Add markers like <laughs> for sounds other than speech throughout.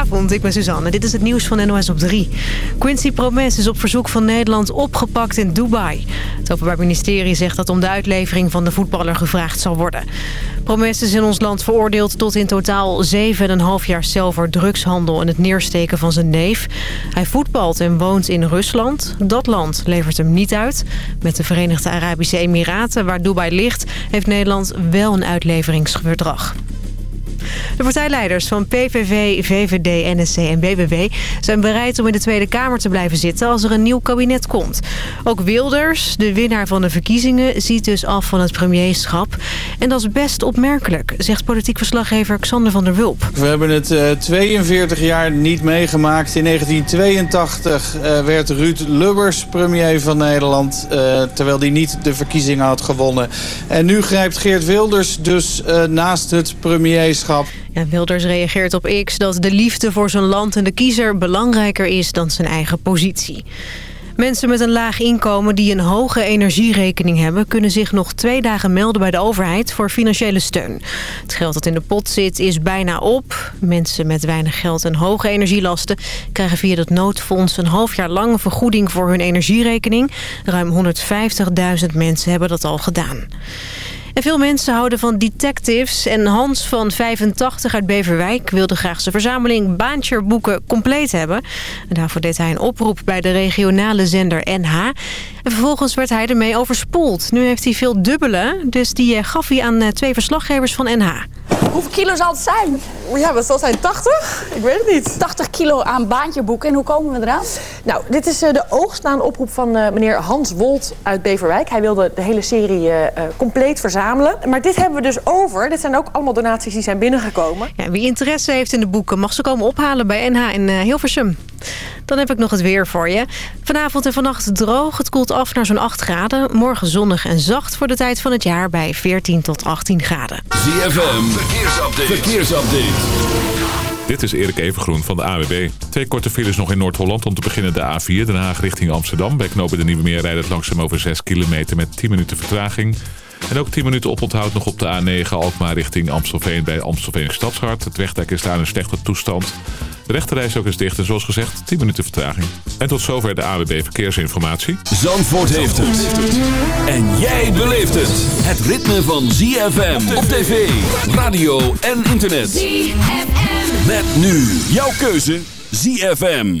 Goedenavond, ik ben Suzanne. Dit is het nieuws van NOS op 3. Quincy Promes is op verzoek van Nederland opgepakt in Dubai. Het Openbaar Ministerie zegt dat om de uitlevering van de voetballer gevraagd zal worden. Promes is in ons land veroordeeld tot in totaal 7,5 jaar cel voor drugshandel en het neersteken van zijn neef. Hij voetbalt en woont in Rusland. Dat land levert hem niet uit. Met de Verenigde Arabische Emiraten, waar Dubai ligt, heeft Nederland wel een uitleveringsverdrag. De partijleiders van PVV, VVD, NSC en BBW zijn bereid om in de Tweede Kamer te blijven zitten als er een nieuw kabinet komt. Ook Wilders, de winnaar van de verkiezingen, ziet dus af van het premierschap. En dat is best opmerkelijk, zegt politiek verslaggever Xander van der Wulp. We hebben het uh, 42 jaar niet meegemaakt. In 1982 uh, werd Ruud Lubbers premier van Nederland, uh, terwijl hij niet de verkiezingen had gewonnen. En nu grijpt Geert Wilders dus naast het premierschap ja, Wilders reageert op X dat de liefde voor zijn land en de kiezer belangrijker is dan zijn eigen positie. Mensen met een laag inkomen die een hoge energierekening hebben... kunnen zich nog twee dagen melden bij de overheid voor financiële steun. Het geld dat in de pot zit is bijna op. Mensen met weinig geld en hoge energielasten... krijgen via dat noodfonds een half jaar lang vergoeding voor hun energierekening. Ruim 150.000 mensen hebben dat al gedaan. En veel mensen houden van detectives. En Hans van 85 uit Beverwijk wilde graag zijn verzameling baantjerboeken compleet hebben. En daarvoor deed hij een oproep bij de regionale zender NH. En vervolgens werd hij ermee overspoeld. Nu heeft hij veel dubbele, dus die eh, gaf hij aan eh, twee verslaggevers van NH. Hoeveel kilo zal het zijn? Ja, wat zal het zijn? 80? Ik weet het niet. 80 kilo aan baantjeboeken. En hoe komen we eraan? Nou, dit is de oogst na een oproep van meneer Hans Wolt uit Beverwijk. Hij wilde de hele serie compleet verzamelen. Maar dit hebben we dus over. Dit zijn ook allemaal donaties die zijn binnengekomen. Ja, wie interesse heeft in de boeken mag ze komen ophalen bij NH in uh, Hilversum. Dan heb ik nog het weer voor je. Vanavond en vannacht droog. Het koelt af naar zo'n 8 graden. Morgen zonnig en zacht voor de tijd van het jaar bij 14 tot 18 graden. ZFM, verkeersupdate. verkeersupdate. Dit is Erik Evengroen van de AWB. Twee korte files nog in Noord-Holland. Om te beginnen de A4, Den Haag richting Amsterdam. Bij knopen de Nieuwe Meer rijdt het langzaam over 6 kilometer met 10 minuten vertraging. En ook 10 minuten oponthoud nog op de A9 Alkmaar richting Amstelveen bij Amstelveen Stadshart. Het wegdek is daar in slechte toestand. De rechterreis ook is dicht en zoals gezegd 10 minuten vertraging. En tot zover de AWB Verkeersinformatie. Zandvoort heeft het. En jij beleeft het. Het ritme van ZFM op tv, radio en internet. ZFM. Met nu jouw keuze ZFM.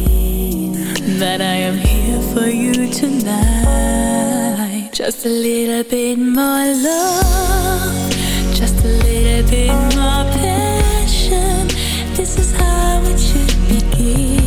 that I am here for you tonight. Just a little bit more love, just a little bit more passion. This is how it should begin.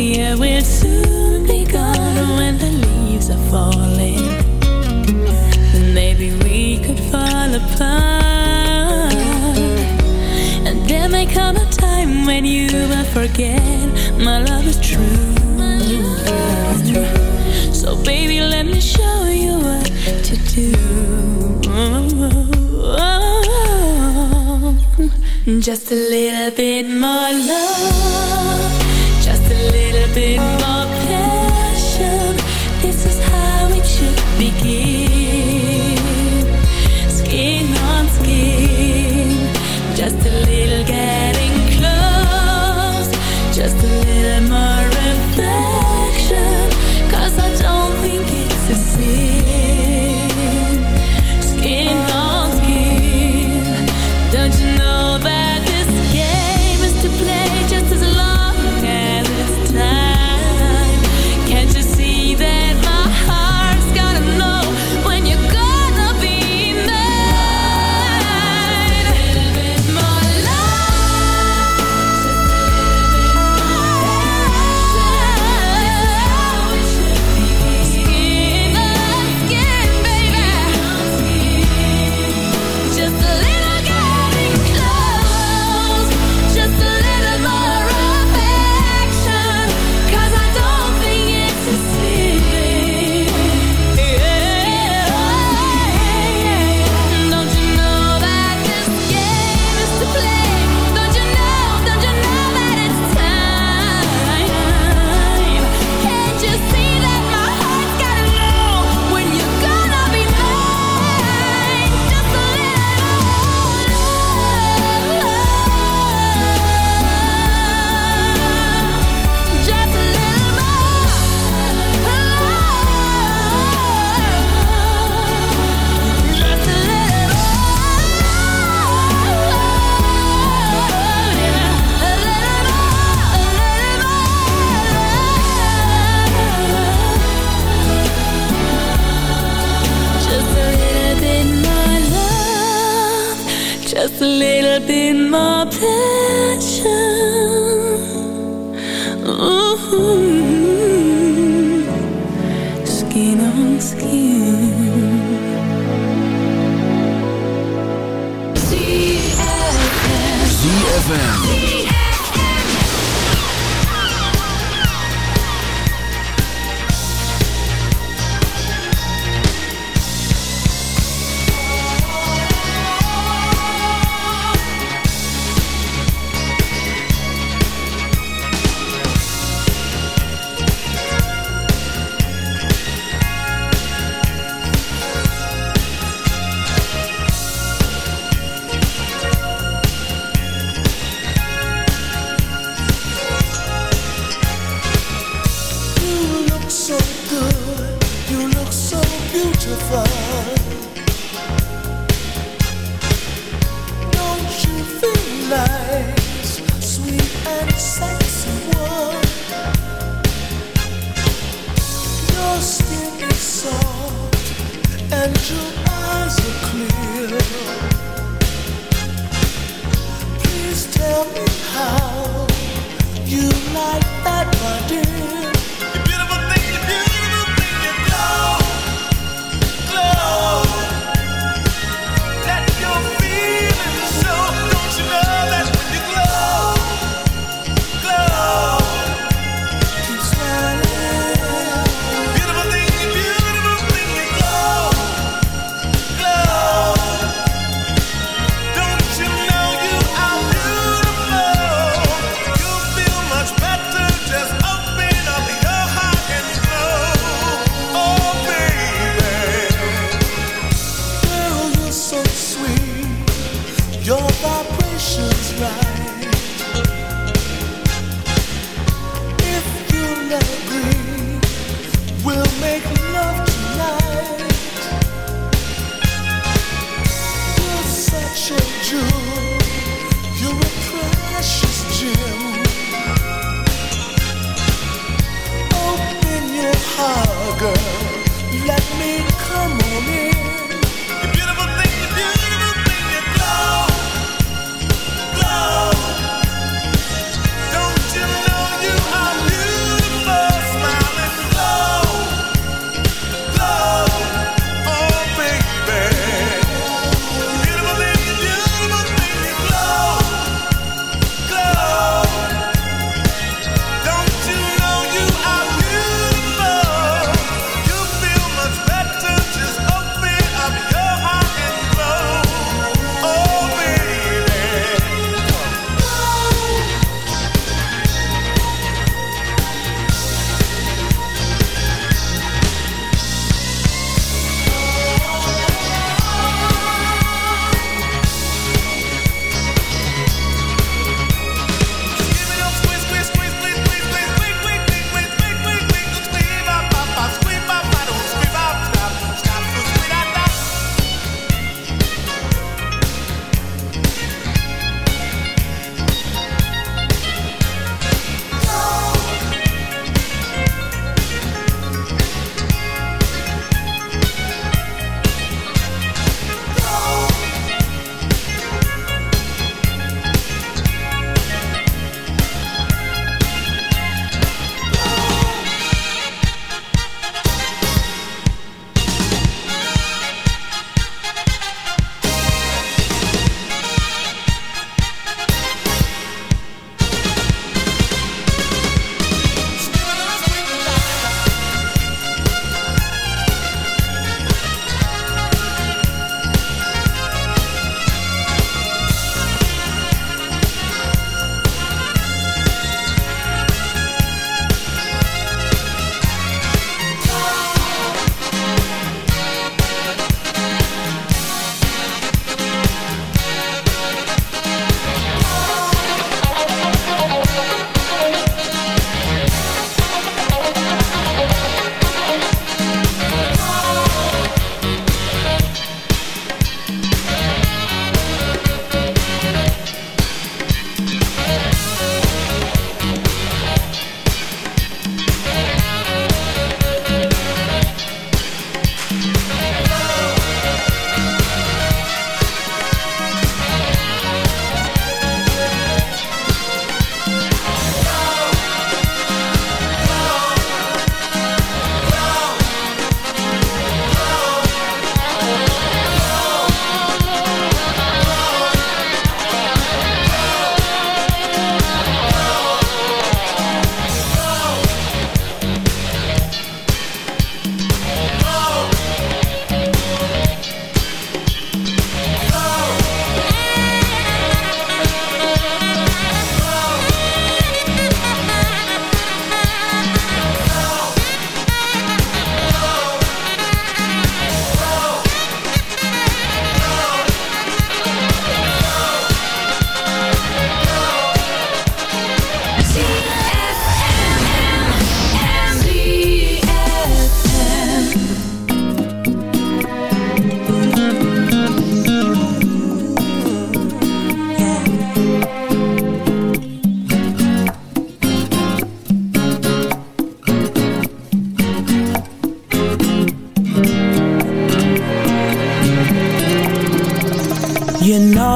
Yeah, we'll soon be gone when the leaves are falling. Then maybe we could fall apart. And there may come a time when you will forget my love is true. So baby, let me show you what to do. Just a little bit more love a little bit more. ZFM.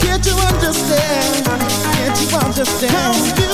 Can't you understand? Can't you understand?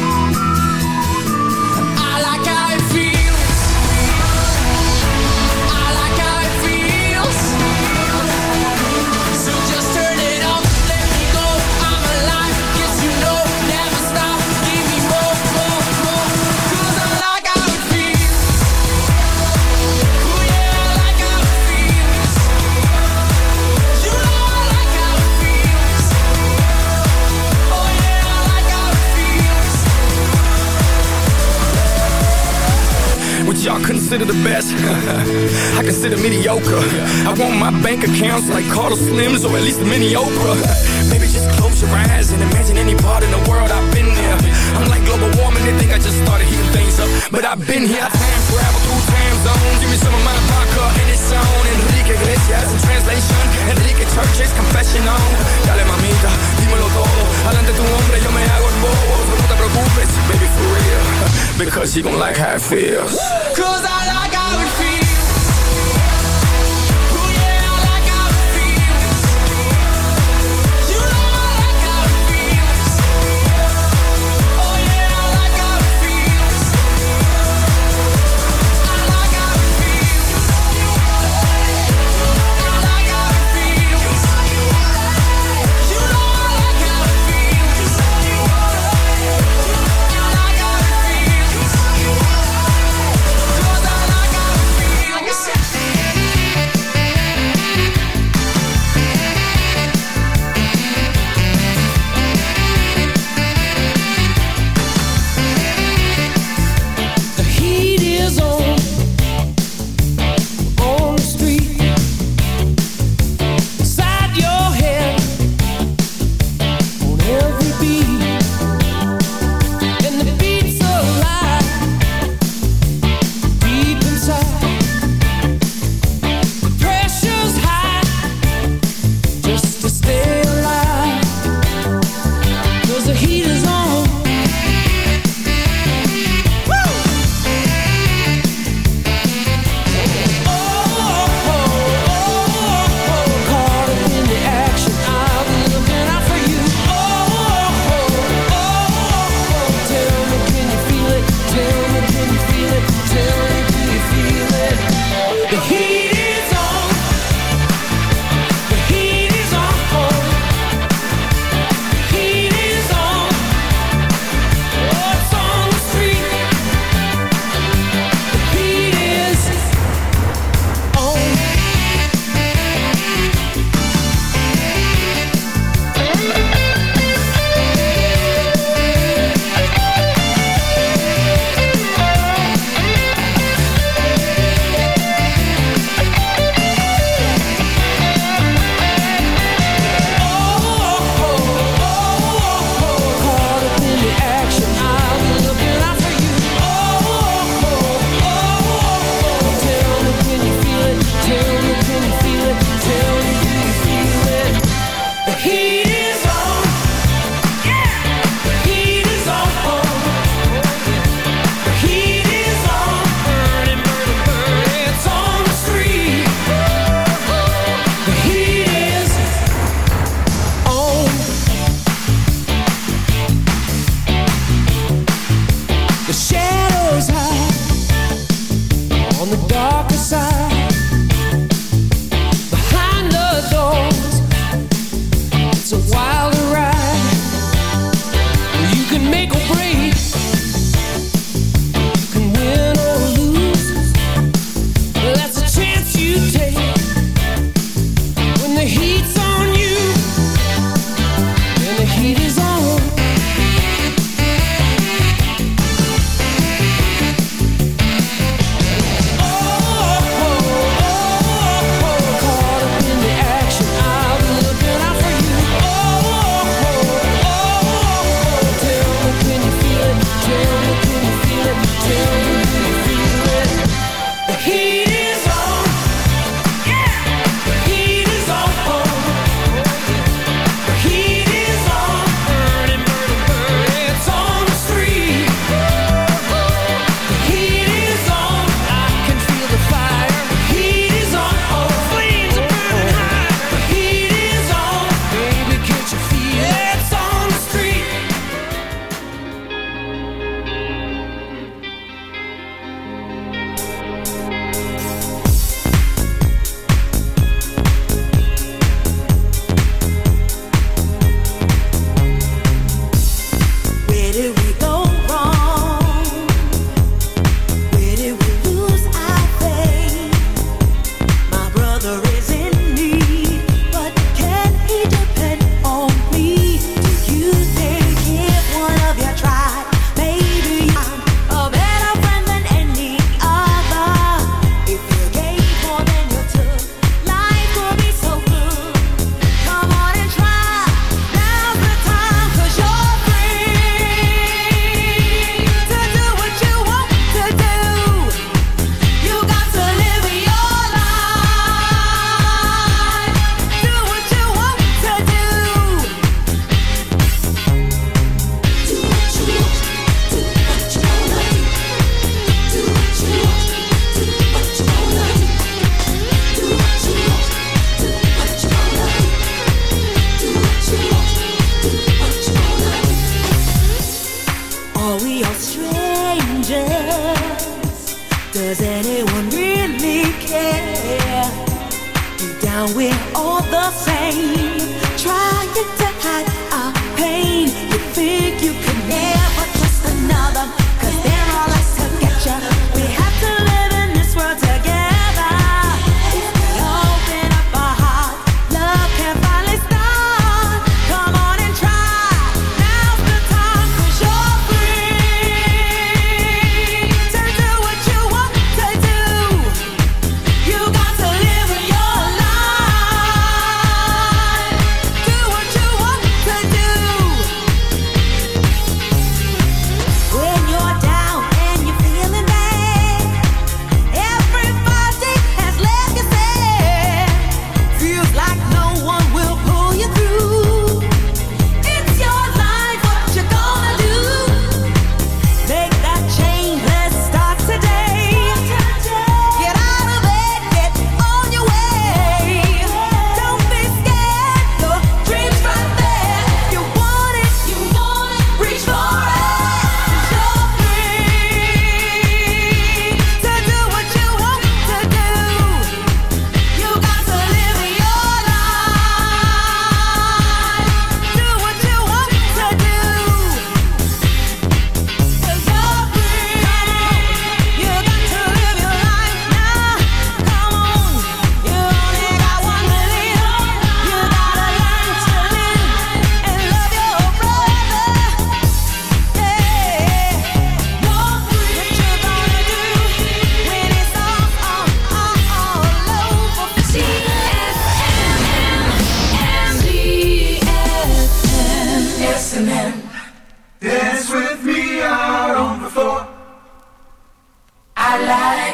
Y'all consider the best? <laughs> I consider mediocre. I want my bank accounts like Carlos Slims or at least a mini Oprah. Baby, just close your eyes and imagine any part in the world I've been there. I'm like global warming, they think I just started heating things up. But I've been here, I time travel through time zones. Give me some of my vodka and it's on. Enrique Iglesias in translation. Enrique Church's confession on. Dale mamita, dímelo todo. Adelante tu hombre, yo me Because you gon' like how it feels. Cause I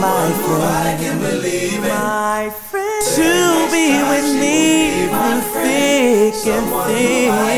my friend. I can believe. My friend. To be with me through thick and thin.